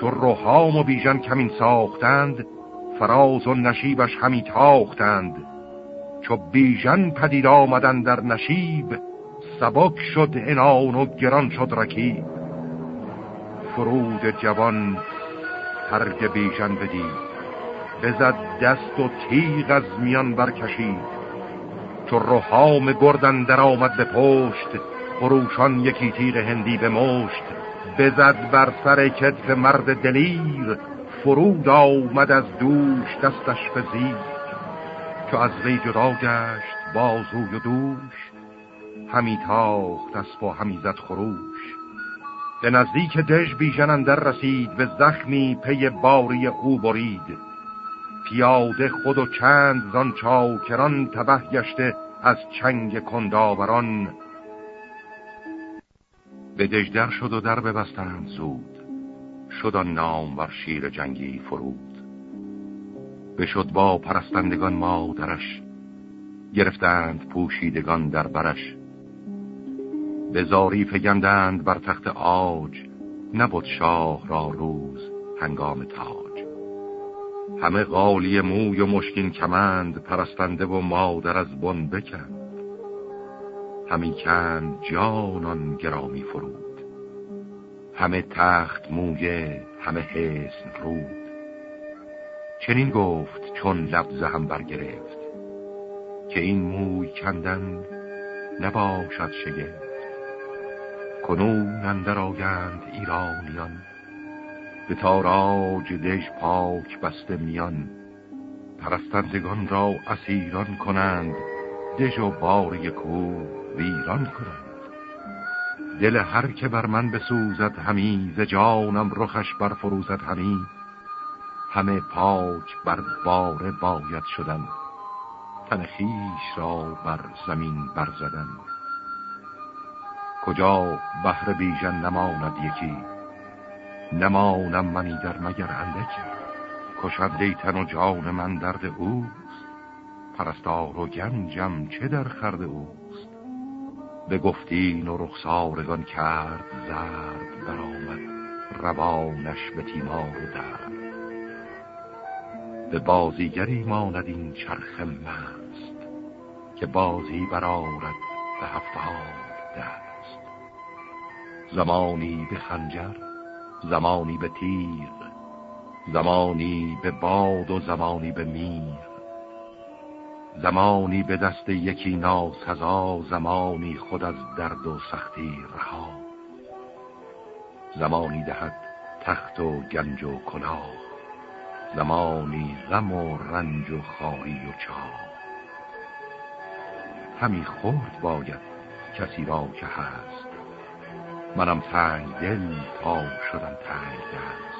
چو روحام و بیژن کمین ساختند فراز و نشیبش همی تاختند. چو بیژن پدید آمدن در نشیب سبک شد انان و گران شد رکیب. فرود جوان هرگ بیژن بدید بزد دست و تیغ از میان برکشید. چو روحام گردن در آمد به پشت خروشان یکی تیغ هندی به مشت. بزد بر سر کتف مرد دلیر فرود آمد از دوش دستش به زیر. از وی جدا گشت بازوی و دوش همی تاخت اسب و همی زد خروش. به نزدیک دژ بیژن در رسید به زخمی پی باری او برید. پیاده خود و چند زان چاکران تبه گشته از چنگ کنداوران. به دژدر شد و در ببستند زود. شد آن نام بر شیر جنگی فرود. بشد با پرستندگان مادرش گرفتند پوشیدگان در برش. به زاری فگندند بر تخت آج نبود شاه را روز هنگام تاج. همه قالی موی و مشکین کمند پرستنده و مادر از بن بکند. همی کند جانان گرامی فرود. همه تخت مویه همه حسن رود. چنین گفت چون لبزه هم برگرفت که این موی کندن نباشد شگفت. کنون اندر آگند ایرانیان به تاراج دژ پاک بسته میان. پرستندگان را اسیران کنند دژ و باری کو ویران کنند. دل هر که بر من بسوزد همی ز جانم رخش برفروزد همی. همه پاک بر باره باید شدن. تن خیش را بر زمین برزدن کجا بهر بیژن نماند یکی؟ نمانم منی در مگر اندکی؟ کشنده تن و جان من درد اوست. پرستار و گنجم چه در خرد اوست؟ به گفتین و رخسارگان کرد زرد برآمد روانش به تیمار و درد. به بازیگری ماند این چرخ مست که بازی برارد به هفتاد دست. زمانی به خنجر زمانی به تیغ زمانی به باد و زمانی به میر. زمانی به دست یکی ناسزا زمانی خود از درد و سختی رها. زمانی دهد تخت و گنج و کلاه. زمانی غم و رنج و خواهی و چاه. همی خورد باید کسی را که هست. منم تنگ دل تا شدم تنگ دست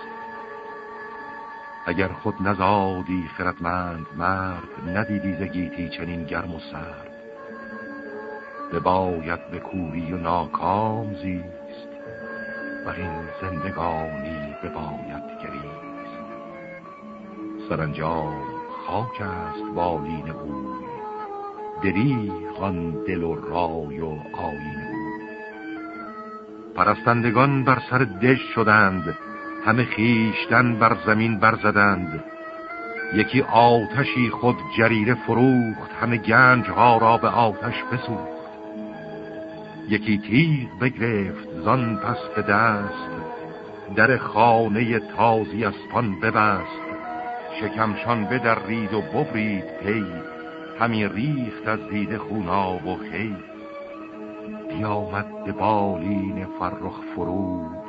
اگر خود نزادی خردمند مرد ندیدی زگیتی چنین گرم و سرد. به باید به کوری و ناکام زیست و این زندگانی به باید گریست. سرانجام خاک است بالین او دریغان دل و رای و آین او. پرستندگان بر سر دش شدند همه خیشتن بر زمین برزدند. یکی آتشی خود جریره فروخت همه گنج ها را به آتش بسوخت. یکی تیغ بگرفت زان پس به دست. در خانه تازی اسپان ببست. شکمشان بدرید و ببرید پی. همی ریخت از دیده خوناب و خیل بیامد به بالین فرخ فرود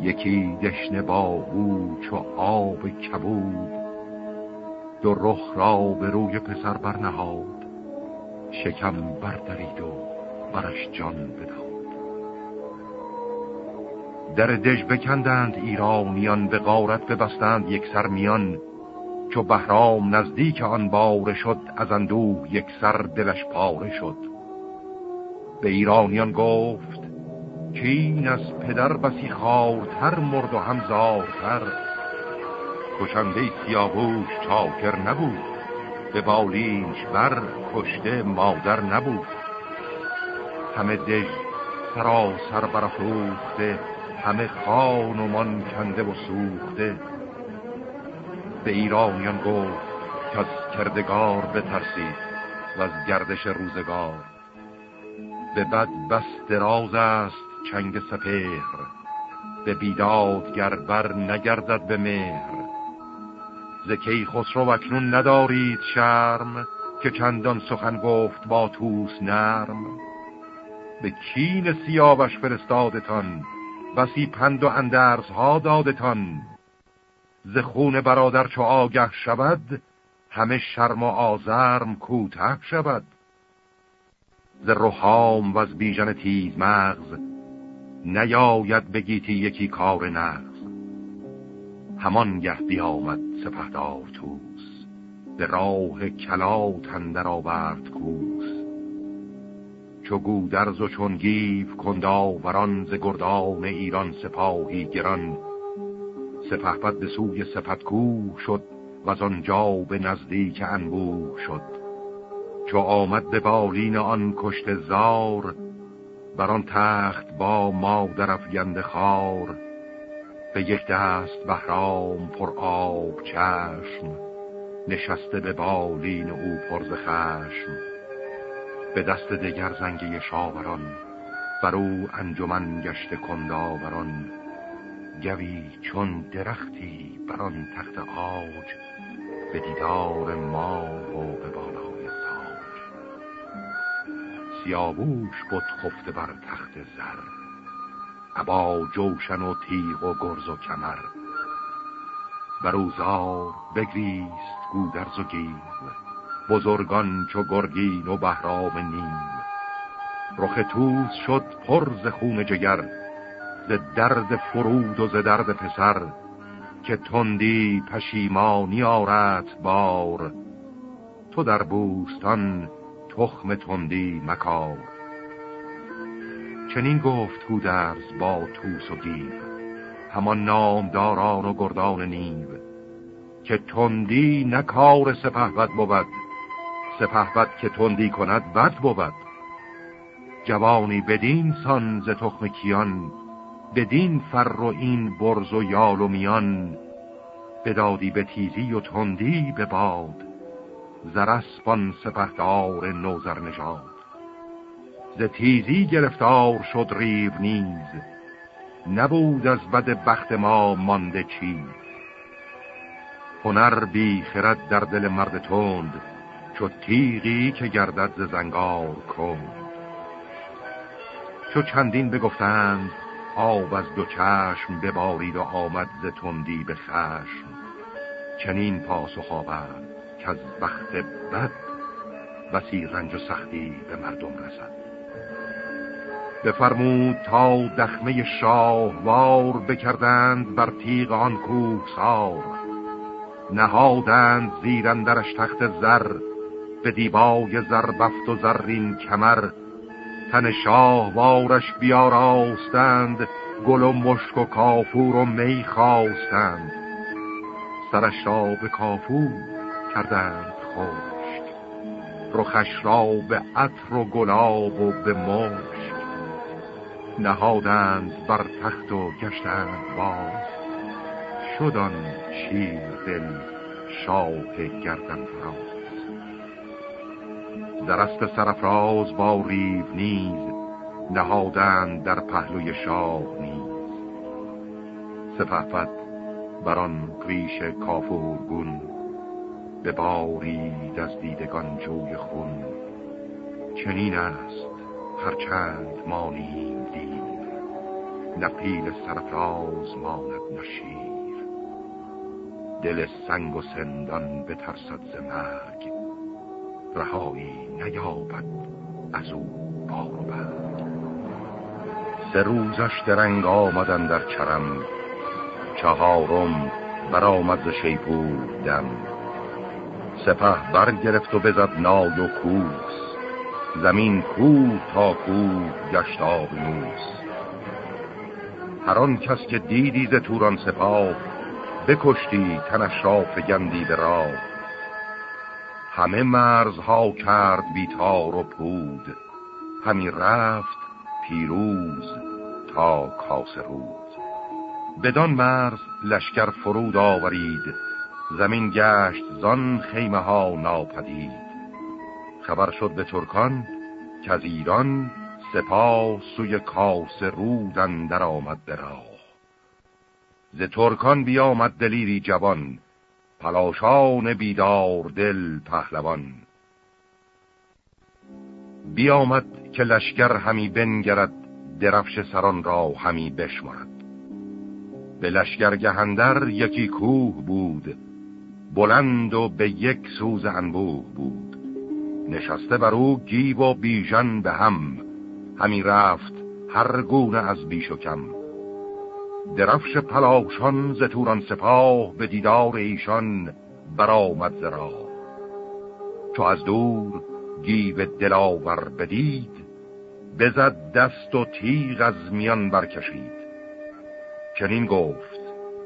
یکی دشنه با او چو آب کبود دو رخ را به روی پسر برنهاد شکم بردرید و برش جان بداد. در دژ بکندند ایرانیان به غارت ببستند یک سر میان چو بهرام نزدیک آن باره شد از اندوه یک سر دلش پاره شد. به ایرانیان گفت چین از پدر بسی خارتر مرد و هم زارتر. کشنده سیاووش چاکر نبود به بالینش بر کشته مادر نبود. همه دژ سراسر برافروخته همه خانمان کنده و سوخته. به ایرانیان گفت که از کردگار بترسید و از گردش روزگار. به بد بس دراز است چنگ سپهر به بیدادگر بر نگردد به مهر. زکی خسرو اکنون ندارید شرم که چندان سخن گفت با توس نرم؟ به کین سیاوش فرستادتان بسی پند و اندرس ها دادتان. ز خون برادر چو آگه شود همه شرم و آزرم کوتاه شود. ز روحام و از بیژن تیز مغز نیاید بگیتی یکی کار نغز همان گه بیامد سپهدار توس به راه کلات اندر آورد کوس. چو گودرز و چون گیف کنداوران ز گردان ایران سپاهی گران سپهبد به سوی سپتکوه شد و از آنجا به نزدیک انبوه شد. چو آمد به بالین آن کشت زار بر آن تخت با مادر افگند خار به یک دست بهرام پر آب چشم نشسته به بالین او پرز خشم. به دست دگر زنگی شاوران بر او انجمن گشت کنداوران. گوی چون درختی بر آن تخت آج به دیدار ما و به سیابوش بود خفته بر تخت زر. عبا جوشن و تیغ و گرز و کمر. بروزار بگریست گودرز و گیم بزرگان چو گرگین و بهرام نیم رخ توز شد پر ز خون جگر ز درد فرود و ز درد پسر که تندی پشیمانی آرد بار. تو در بوستان تخم تندی مکار. چنین گفت گودرز با توس و گیو همان نامداران و گردان نیو. که تندی نکار سپهبد بود سپهبد که تندی کند بد بود. جوانی بدین سان ز تخم کیان بدین فر و این برز و یال و میان. بدادی به تیزی و تندی به باد. زرسبان سپهدار نوزر نژاد ز تیزی گرفتار شد ریو نیز. نبود از بد بخت ما مانده چیز. هنر بی خرد در دل مرد تند چو تیغی که گردد ز زنگار کند. چو چندین بگفتند آب از دو چشم ببارید و آمد ز تندی به خشم. چنین پاسخ آورد. از بخت بد وسی رنج و سختی به مردم رسد. بفرمود تا دخمه شاهوار بکردند بر تیغ آن کوه سار. نهادند زیرندرش تخت زر به دیبای زربفت و زرین کمر. تن شاهوارش بیاراستند گل و مشک و کافور و می خواستند. سرش را به کافور کردند خشک. رخش را به عطر و گلاب و به مشک. نهادند بر تخت و گشتند باز. شدان شیر دل شاه گردن فراز. درست سرفراز با ریو نیز نهادند در پهلوی شاه نیز. سپهبد بران پیش کافورگون به بارید از دیدگان جوی خون. چنین است هرچند ما نیم دیم نه سرفراز ماند نشیر دل سنگ و سندان بترسد ز مرگ. رهایی نیابد از او بار و برگ. سه روزش درنگ آمدن در چرم چهارم برآمد ز شیپور دم. سپه برگرفت و بزد نای و کوس. زمین کوه تا کوه گشت آبنوس هر آن کس که دیدی ز توران سپاه بکشتی تنش را فگندی به راه. همه مرزها کرد بیتار و پود همی رفت پیروز تا کاس رود. بدان مرز لشکر فرود آورید زمین گشت زان خیمه ها ناپدید. خبر شد به ترکان که از ایران سپاه سوی کاس رودن در آمد به ز ترکان بیامد دلیری جوان پلاشان بیدار دل پهلوان. بیامد که لشکر همی بنگرد درفش سران را همی بشمرد به لشکر گهندر یکی کوه بود بلند و به یک سوز انبوه بود. نشسته بر او گیب و بیژن به هم. همی رفت هر گونه از بیش و کم. درفش پلاشان ز توران سپاه به دیدار ایشان برآمد ز راه. چو از دور گیو دلاور بدید بزد دست و تیغ از میان برکشید. چنین گفت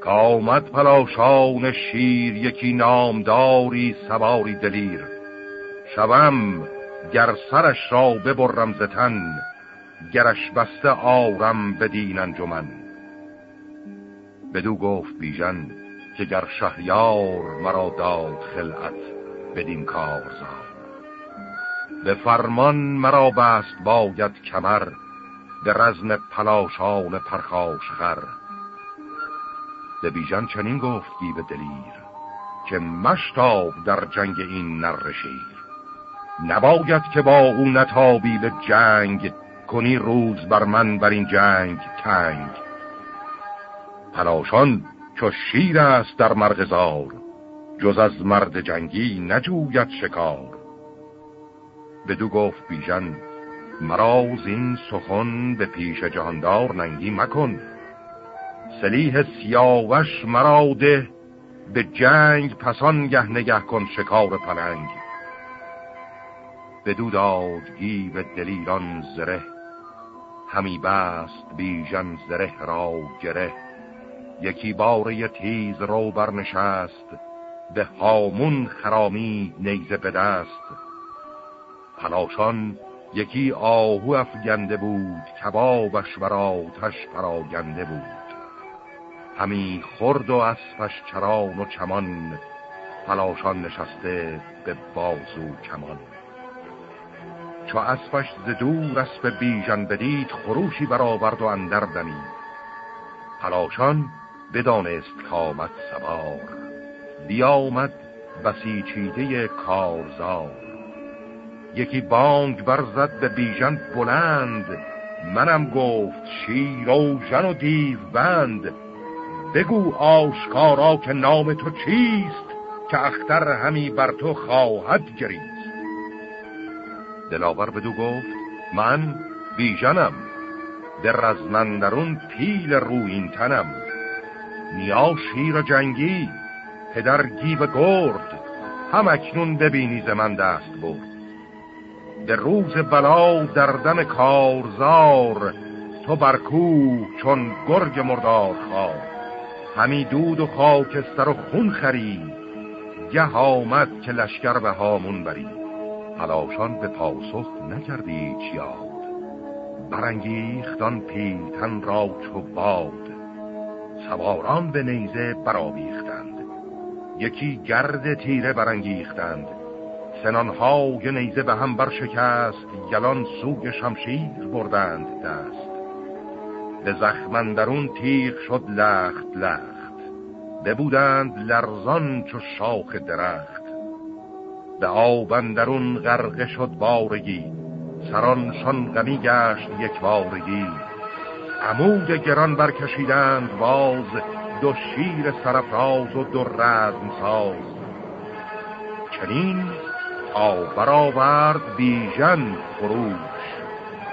که آمد پلاشان شیر یکی نامداری سواری دلیر. شوم گر سرش را ببرم زتن گرش بسته آرم بدین انجمن. بدو گفت بیژن که گر شهریار مرا داد خلعت بدین کار زار. به فرمان مرا بست باید کمر به رزم پلاشان پرخاش خر. بیژن چنین گفت گیب دلیر که مشتاب در جنگ این نرشیر نباید که با او نتابی به جنگ کنی روز بر من بر این جنگ تنگ. پلاشان چو شیر است در مرغزار جز از مرد جنگی نجوید شکار. بدو گفت بیژن مراز این سخن به پیش جهاندار ننگی مکن. سلیح سیاوش مرا ده به جنگ پسان گه نگه کن شکار پلنگ. بدو داد گیو دلیران زره همی بست بیژن زره را گره. یکی باره تیز رو برنشست به هامون خرامی نیزه به دست. پلاشان یکی آهو افگنده بود کبابش بر آتش پراگنده بود. همی خرد و اسفش چران و چمان پلاشان نشسته به بازو کمان. چو اسفش ز دور اسب بیژن بدید خروشی برآورد و اندر دمید. پلاشان بدانست کامد سوار. بیامد بسیچیده کارزار. یکی بانگ برزد به بیژن بلند. منم گفت شیر و جن و دیو بند بگو آشکارا که نام تو چیست که اختر همی بر تو خواهد گریست. دلاور بدو گفت من بیژنم در رزمندرون پیل روین تنم. نیا شیر جنگی پدر گیو گرد هم اکنون ببینی ز من دست برد. در روز بلا در دم کارزار تو برکو چون گرگ مردار خواه همی دود و خاکستر و خون خرید. گه آمد که لشکر به هامون برید. پلاشان به پاسخ نکردی چیاد برانگیختان پیلتن را چو باد. سواران به نیزه برآویختند یکی گرد تیره برانگیختند. سنانهای نیزه به هم برشکست. گلان سوی شمشیر بردند دست. به زخمندرون تیغ شد لخت لخت. ببودند لرزان چو شاخ درخت. به آبندرون غرقه شد بارگی. سرانشان غمی گشت یک بارگی. عمود گران برکشیدند باز. دو شیر سرفراز و دو رزم ساز. چنین تا برآورد بیژن فروش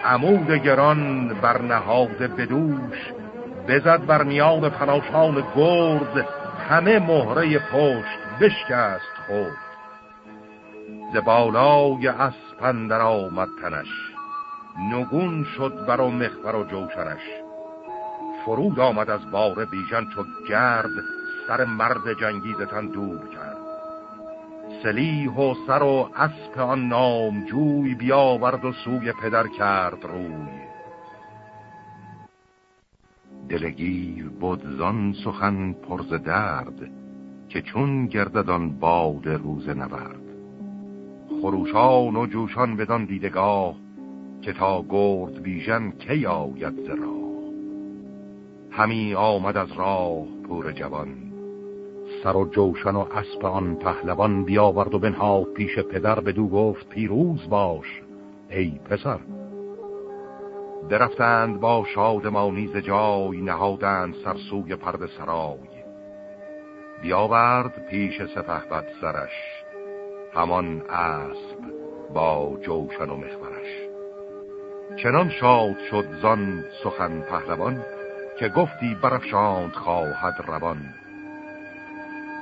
عمود گران بر نهاد بدوش بزد بر میان پناشان گرد همه مهره پشت بشکست خود ز بالای آمد تنش نگون شد بر و مخبر و جوشنش. فرود آمد از بار بیژن چو گرد سر مرد جنگی زتن دور کرد. سلیح و سر و اسب آن نامجوی بیاورد و سوی پدر کرد روی. دلگیر بود زان سخن پرز درد که چون گرددان باد روز نبرد خروشان و جوشان بدان دیدگاه که تا گرد بیژن کی آید ز راه؟ همی آمد از راه پور جوان سر و جوشن و اسب آن پهلوان بیاورد و بنهاد پیش پدر بدو گفت پیروز باش ای پسر. درفتند با شادمانی ز جای نهادند سرسوی پرد سرای. بیاورد پیش سپه بد سرش همان اسب با جوشن و مخبرش چنان شاد شد زان سخن پهلوان که گفتی برفشاند خواهد روان.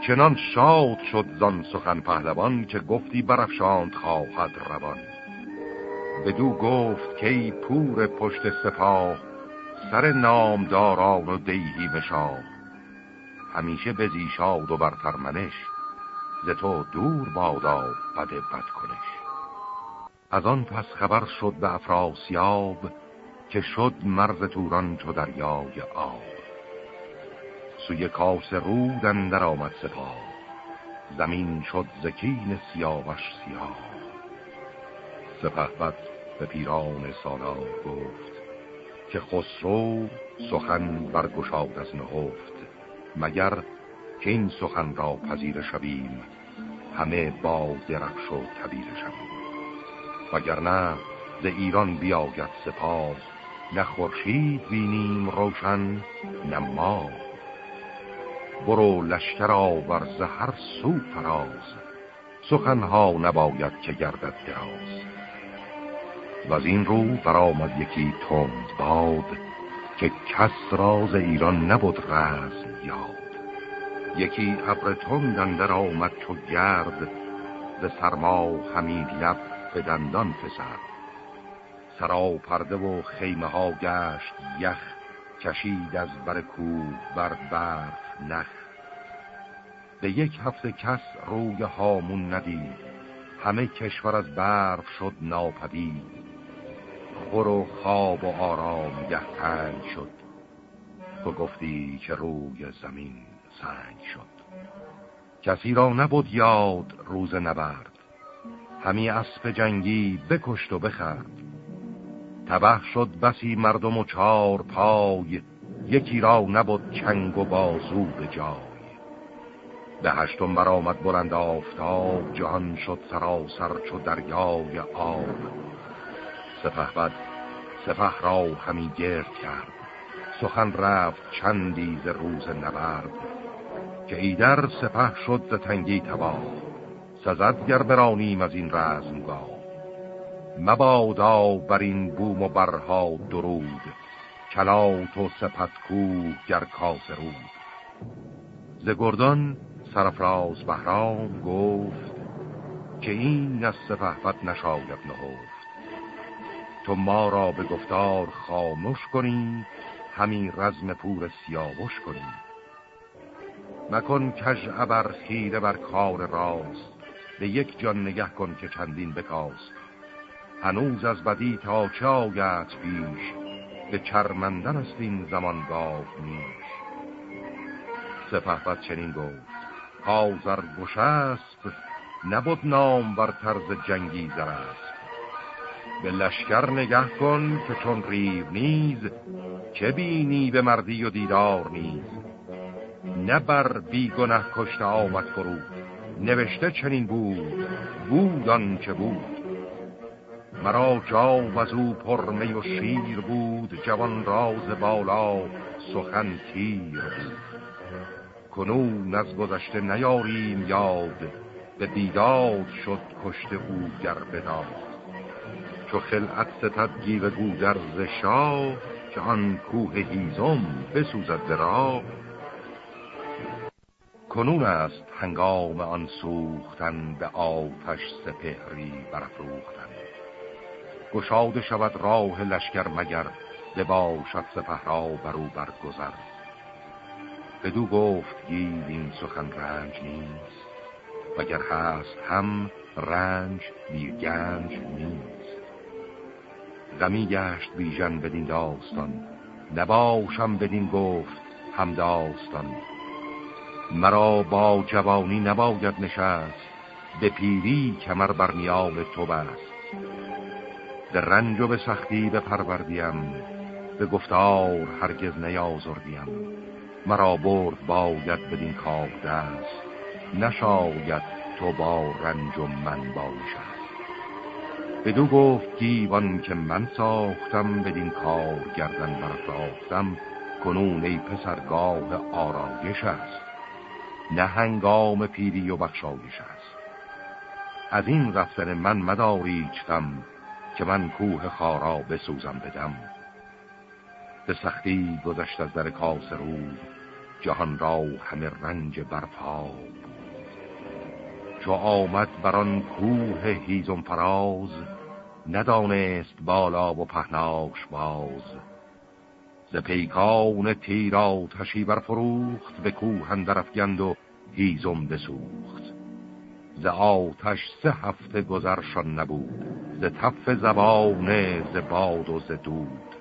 چنان شاد شد زان سخن پهلوان که گفتی برفشاند خواهد روان. بدو گفت که پور پشت سپاه سر نامداران و دیهی بشاه همیشه بزیشاد و برترمنش ز تو دور بادا بد بد کنش از آن پس خبر شد به افراسیاب که شد مرز توران چو دریای آب. سوی کاس رود در آمد سپاه. زمین شد زکین سیاوش سیاه. سپه به پیران سالار گفت که خسرو سخن برگشاد از نهفت مگر که این سخن را پذیر شویم همه با درخش و تبیر شویم. وگرنه ز ایران بیاید سپاه نه خورشید بینیم روشن نه ما برو لشکر آور هر سو فراز. سخنها نباید که گردد دراز. و از این رو برآمد یکی تند باد که کس راز ایران نبود رز یاد. یکی ابر تند در آمد چو گرد ز سرما همین لب به دندان فسرد سرا پرده و خیمه ها گشت یخ کشید از بر کوه بر برف. نخ به یک هفته کس روی هامون ندید. همه کشور از برف شد ناپدید. خور و خواب و آرام تنگ شد. تو گفتی که روی زمین سنگ شد. کسی را نبود یاد روز نبرد. همی اسب جنگی بکشت و بخرد. تبه شد بسی مردم و چار پای. یکی را نبود چنگ و بازو به جای. به هشتم برآمد بلند آفتاب جهان شد سراسر چو دریای آب. سپه بد سپه را همی گرد کرد. سخن رفت چندی ز روز نبرد. که ایدر سپه شد ز تنگی تباه. سزد گر برانیم از این رزمگاه. مبادا بر این بوم و برها درود. کلات و سپتکو گر کاس رود ز گردان سرفراز بهرام گفت که این از سپهبد نشاید نهفت. تو ما را به گفتار خاموش کنی همین رزم پور سیاوش کنی. مکن کج ابر خیره بر کار راست به یک جان نگه کن که چندین بکاست هنوز از بدی تا چه آگت پیش به چرمندن است این زمان گاه نیش. سپه چنین گفت کازر گشست نبود نام بر طرز جنگی زرست به لشکر نگه کن که چون ریو نیز چه بینی به مردی و دیدار نیز. نه بر بیگنه کشته آمد فرو نوشته چنین بود بود که بود. مرا جا و او پرمی و شیر بود جوان راز بالا سخن تیر بود. کنون از گذشته نیاریم یاد به دیداد شد کشته او گر بداد. چو خلعت ستد گیو گودر شاه که آن کوه هیزم بسوزد راه. کنون است هنگام آن سوختن به آتش سپهری برافروختن. گشاده شود راه لشکر مگر باشد سپه را برو برگذر. بدو گفت گیو این سخن رنج نیست وگر هست هم رنج بیگنج نیست. غمی گشت بیژن بدین داستان نباشم بدین گفت همداستان مرا با جوانی نباید نشست به پیری کمر بر تو بست. به رنج و به سختی به پروردیم به گفتار هرگز نیازردیم. مرا برد باید بدین کار دست نشاید تو با رنج و من باشد بدو گفت گیوان که من ساختم بدین کار گردن برفراختم کنون ای پسرگاه آرایش است. نه هنگام پیری و بخشایش است. از این رفتن من مداریچتم که من کوه خارا بسوزم بدم به سختی گذشت از در کاس رو جهان را همه رنج برپا. چو آمد بران کوه هیزم فراز ندانست بالا و پهناش باز. ز پیکان تیر آتشی برفروخت به کوه اندر افگند و هیزم بسوخت. ز آتش سه هفته گذرشان نبود ز تف زبانه ز باد و ز دود.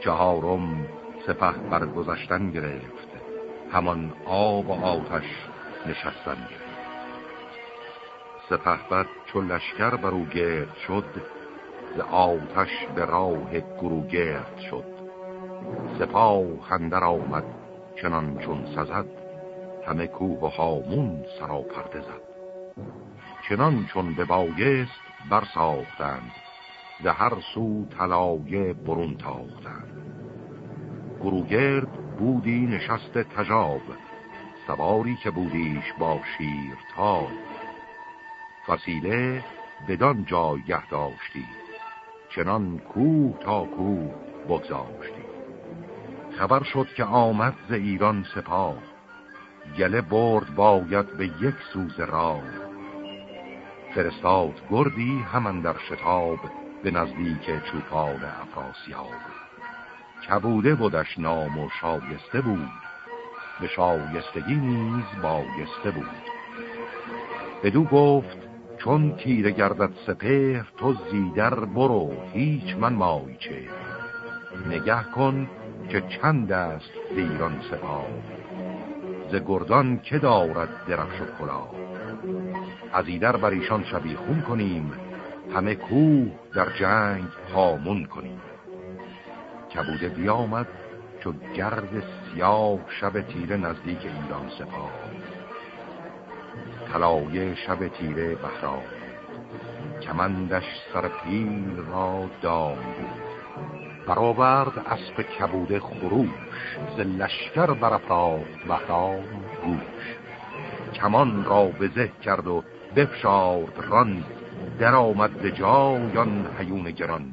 چهارم سپه برگذشتن گرفت همان آب و آتش نشستن گرفت. سپه بد چو لشکر برو گرد شد ز آتش به راه گرو گرد شد. سپاه خندر آمد چنان چون سزد همه کوه و هامون سرا پرده زد. چنان چون به بایست برساختند ز هر سو طلایه برون تاختند. گروگرد بودی نشست تجاب سواری که بودیش با شیر تا فسیله بدان جایه داشتی چنان کوه تا کوه بگذاشتی. خبر شد که آمد ز ایران سپاه گله برد باید به یک سوز راه. فرستاد گردی همان در شتاب به نزدیک چوپان افراسیاب کبوده بودش نام و شایسته بود. به شایستگی نیز بایسته بود. بدو گفت چون تیره گردد سپهر تو زیدر برو هیچ من مایچه. نگه کن که چند است دیران سپاه. ز گردان که دارد درفش و کلا از ایدر بر ایشان شبیخون کنیم همه کوه در جنگ هامون کنیم. کبوده بیامد چو گرد سیاه شب تیره نزدیک ایران سپاه. طلایه شب تیره بهرام کمندش سر پیل را دام بود. برآورد اسب کبوده خروش ز لشکر برافراخت بهرام گوش. کمان را به زه کرد و بفشارد ران. در آمد ز جایان حیون گران.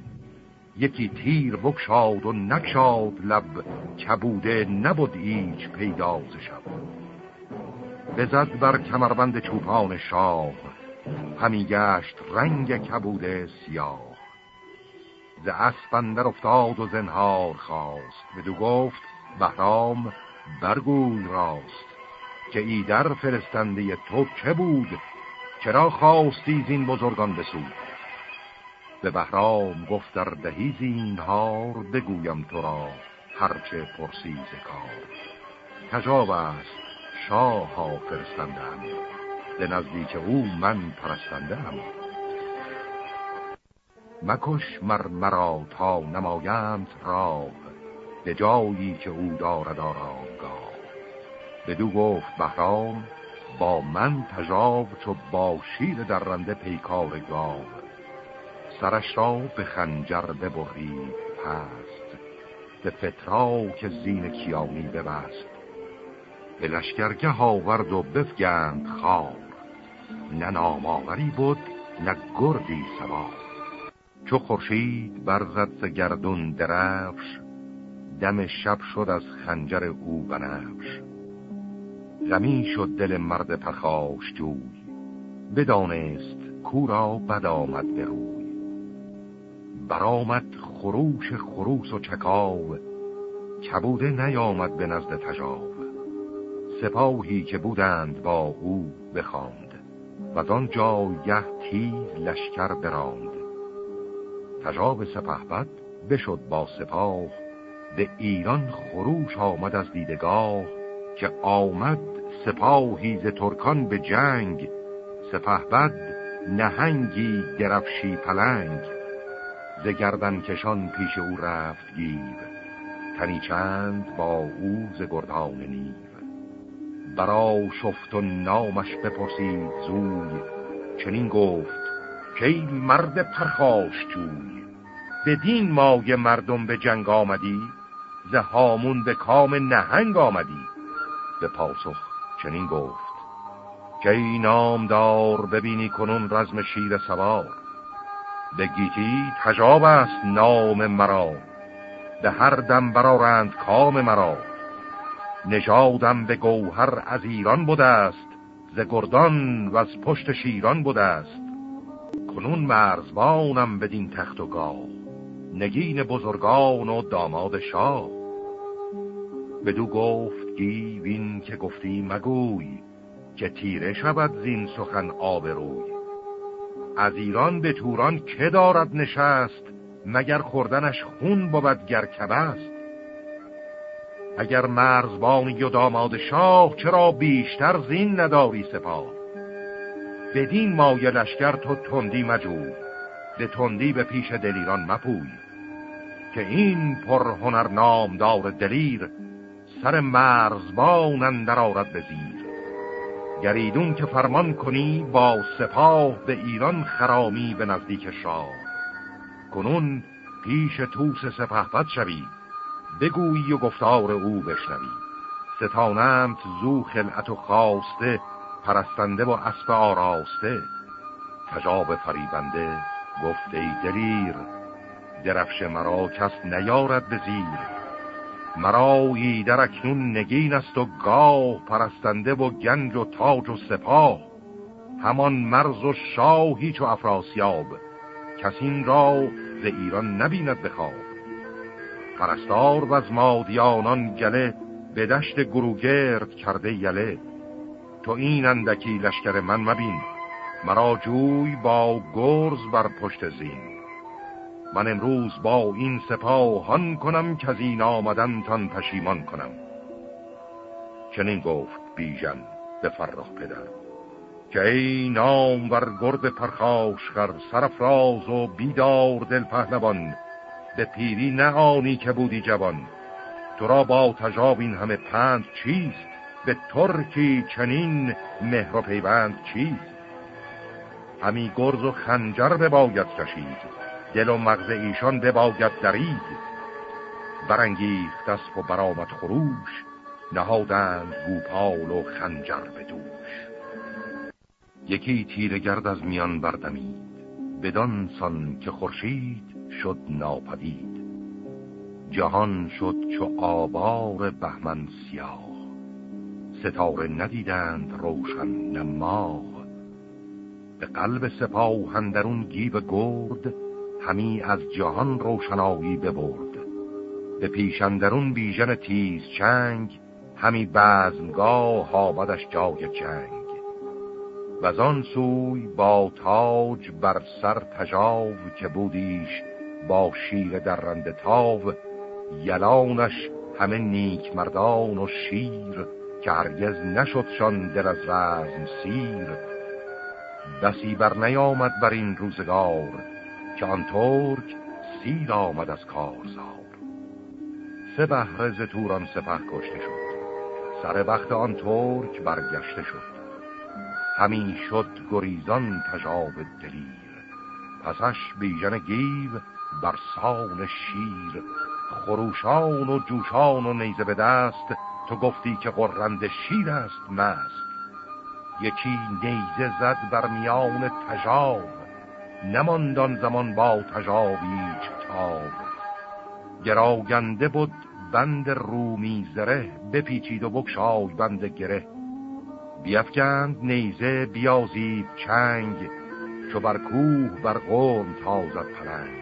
یکی تیر بکشاد و نکشاد لب کبوده نبود ایچ پیدا شب. بزد بر کمربند چوپان شاه همی گشت رنگ کبوده سیاه. ز اسپندر افتاد و زنهار خواست. بدو گفت بهرام برگوی راست. که ایدر فرستنده تو چه بود؟ چرا خواستی زین بزرگان بسود؟ به بهرام گفت در دهی زینهار بگویم تو را هرچه پرسی کار. تجاب است شاه ها فرستندم به نزدیک او من پرستندم. مکش مر مرا تا نمایند راه به جایی که او دارد آرامگاه. بدو گفت بهرام با من تجاو چو با شیر درنده پیکار گاو سرش را به خنجر ببرید پست به فترا که زین کیانی ببست. به لشکرگه آورد و بفگند خار. نه ناماوری بود نه گردی سوار. چو خورشید برزد گردون درفش دم شب شد از خنجر او بنفش. غمی شد دل مرد پرخاش جوی. بدانست کورا بد آمد به روی. برآمد خروش خروس و چکاو کبوده نیامد به نزد تجاو سپاهی که بودند با او بخواند و آن جایه تیز لشکر براند. تجاب سپهبد بشد با سپاه به ایران خروش آمد از دیدگاه که آمد سپاهی ز ترکان به جنگ سپهبد نهنگی درفشی پلنگ. ز گردن کشان پیش او رفت گیر تنی چند با او ز گردان نیو. برا شفت و نامش بپرسید زوی چنین گفت که مرد پرخاش جوی؟ بدین مای مردم به جنگ آمدی؟ ز هامون به کام نهنگ آمدی؟ به پاسخ چنین گفت که ای نامدار ببینی کنون رزم شیر سوار به گیتی تجاب است نام مرا. به هر دم برارند کام مرا. نژادم به گوهر از ایران بوده است ز گردان و از پشت شیران بوده است. کنون مرزبانم بدین تخت و گاه نگین بزرگان و داماد شاه. بدو گفت گیوین که گفتی مگوی که تیره شود زین سخن آبروی. از ایران به توران که دارد نشست مگر خوردنش خون بود گرکبه است اگر مرزبانی و داماد شاه چرا بیشتر زین نداری سپاه؟ بدین مایه لشکر تو تندی مجور به تندی به پیش دلیران مپوی. که این پر هنر نامدار دلیر سر مرزبان اندر آرد به زیر. گریدون که فرمان کنی با سپاه به ایران خرامی به نزدیک شاه. کنون پیش توس سپهبد شوی بگویی و گفتار او بشنوی. ستانمت زو خلعت و خواسته پرستنده و اسب آراسته. تجاب فریبنده گفته ای دلیر درفش مرا کس نیارد به زیر. مرایی در اکنون نگین است و گاه پرستنده و گنج و تاج و سپاه. همان مرز و شاهی چو افراسیاب. کسین را ز ایران نبیند بخواب پرستار و از مادیانان گله به دشت گروگرد کرده یله. تو این اندکی لشکر من مبین. مرا جوی با گرز بر پشت زین. من امروز با این سپاهان کنم که از این آمدن پشیمان کنم. چنین گفت بیژن به فرخ پدر که ای نام ور گرد پرخاشخر سرفراز و بیدار دل پهلوان به پیری نه که بودی جوان. تو را با تجاب این همه پند چیست؟ به ترکی چنین مهر و پیوند چیست؟ همی گرز و خنجر به باید کشید. دل و مغز ایشان بباید درید. برانگیخت اسب و برآمد خروش نهادند گوپال و خنجر به دوش. یکی تیر گرد از میان بردمید بدان سان که خورشید شد ناپدید. جهان شد چو آبار بهمن سیاه. ستاره ندیدند روشن نماغ به قلب سپاه هندرون گیب گرد همی از جهان روشنایی ببرد. به پیشندرون بیژن تیز چنگ همی بزمگاه آمدش جای جنگ. و آن سوی با تاج بر سر تجاو که بودیش با شیر درنده تاو یلانش همه نیک مردان و شیر که هرگز نشدشان دل از رزم سیر. بسی بر نیامد بر این روزگار که آن ترک سیر آمد از کارزار. سه بهره ز توران سپه کشته شد. سر وقت آن ترک برگشته شد. همین شد گریزان تجاب دلیر. پسش بیژن گیو بر سان شیر. خروشان و جوشان و نیزه به دست. تو گفتی که قرند شیر است مست. یکی نیزه زد بر میان تجاب نماندان زمان با تجاویچ تاب گراگنده بود بند رومی زره بپیچید و بکشای بند گره. بیفکند نیزه بیازید چنگ چو بر کوه بر قرم تازد پلنگ.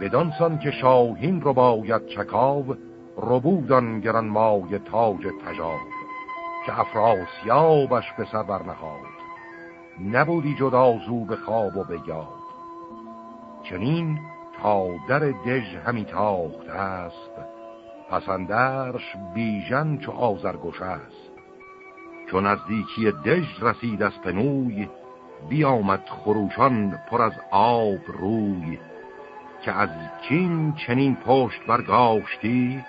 بدانسان که شاهین رو باید چکاو ربودان گران مای تاج تجاو. که افراسیابش به سر برنهاد. نبودی جدا زو به خواب و به چنین تا در دژ همی تاخت است پسندرش بیژن چو آزرگوش است. چون نزدیکی دژ رسید از پنوی بیامد خروشان پر از آب روی. که از چین چنین پشت برگاشتی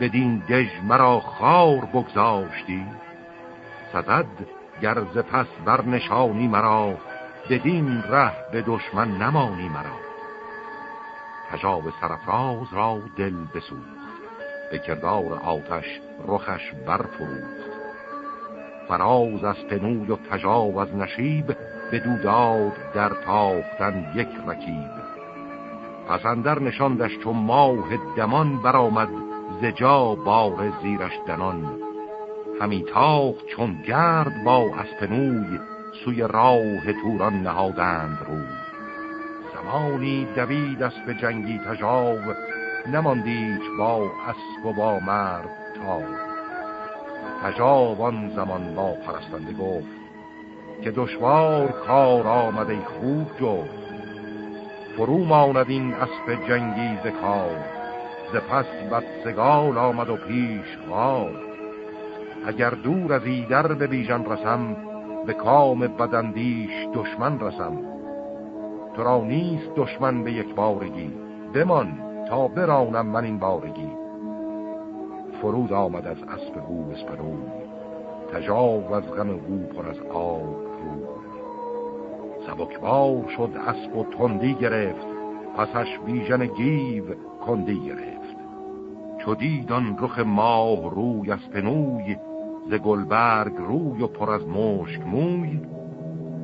بدین دژ مرا خار بگذاشتی. سزد گرز پس بر نشانی مرا بدین ره به دشمن نمانی مرا. تجاب سرفراز را دل بسوخت به کردار آتش رخش برفروخت. فراز از پنود و تجاو از نشیب به دوداد در تاختن یک رکیب. پسندر نشاندش چون ماه دمان برآمد زجا بار زیرش دنان. همی تاخت چون گرد با اسپنوی سوی راه توران نهادند رو زمانی دوید اسب جنگی تجاو نماندیچ با اسب و با مرد تا تجاوان زمان با پرستنده گفت که دشوار کار آمده خوب جو فرو ماند این اسب جنگی ز کار ز پس بدسگال آمد و پیش غار اگر دور از ایدر به بیژن رسم به کام بدندیش دشمن رسم. تو را نیست دشمن به یک بارگی بمان تا برانم من این بارگی. فرود آمد از اسب او اسپروی تجاو از غم او پر از آب رو. سبکبار شد اسب و تندی گرفت پسش بیژن گیو کندی گرفت. چو دیدان رخ ماه روی از پنوی ز گلبرگ روی و پر از مشک موی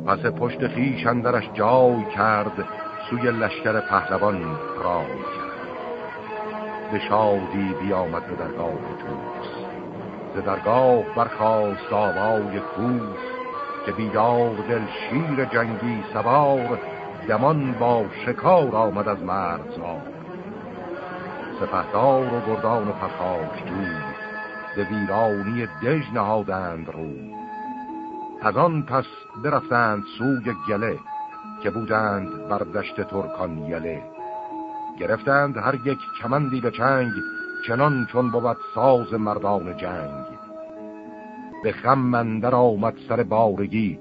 پس پشت خیش اندرش جای کرد سوی لشکر پهلوان رای کرد. به شادی بیامد به درگاه توس ز درگاه برخواست آوای کوس که بیدار دل شیر جنگی سوار دمان با شکار آمد از مرزا سپهدار و گردان و پرخاک دور به ویرانی دژ نهادند رو. از آن پس برفتند سوی گله که بودند بر دشت ترکان یله. گرفتند هر یک کمندی به چنگ چنان چون بود ساز مردان جنگ. به خم آمد سر بارگی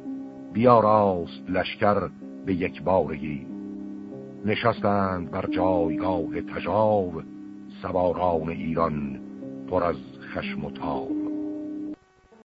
بیاراست لشکر به یک بارگی. نشستند بر جایگاه تجاو سواران ایران پر از خشم و تاب.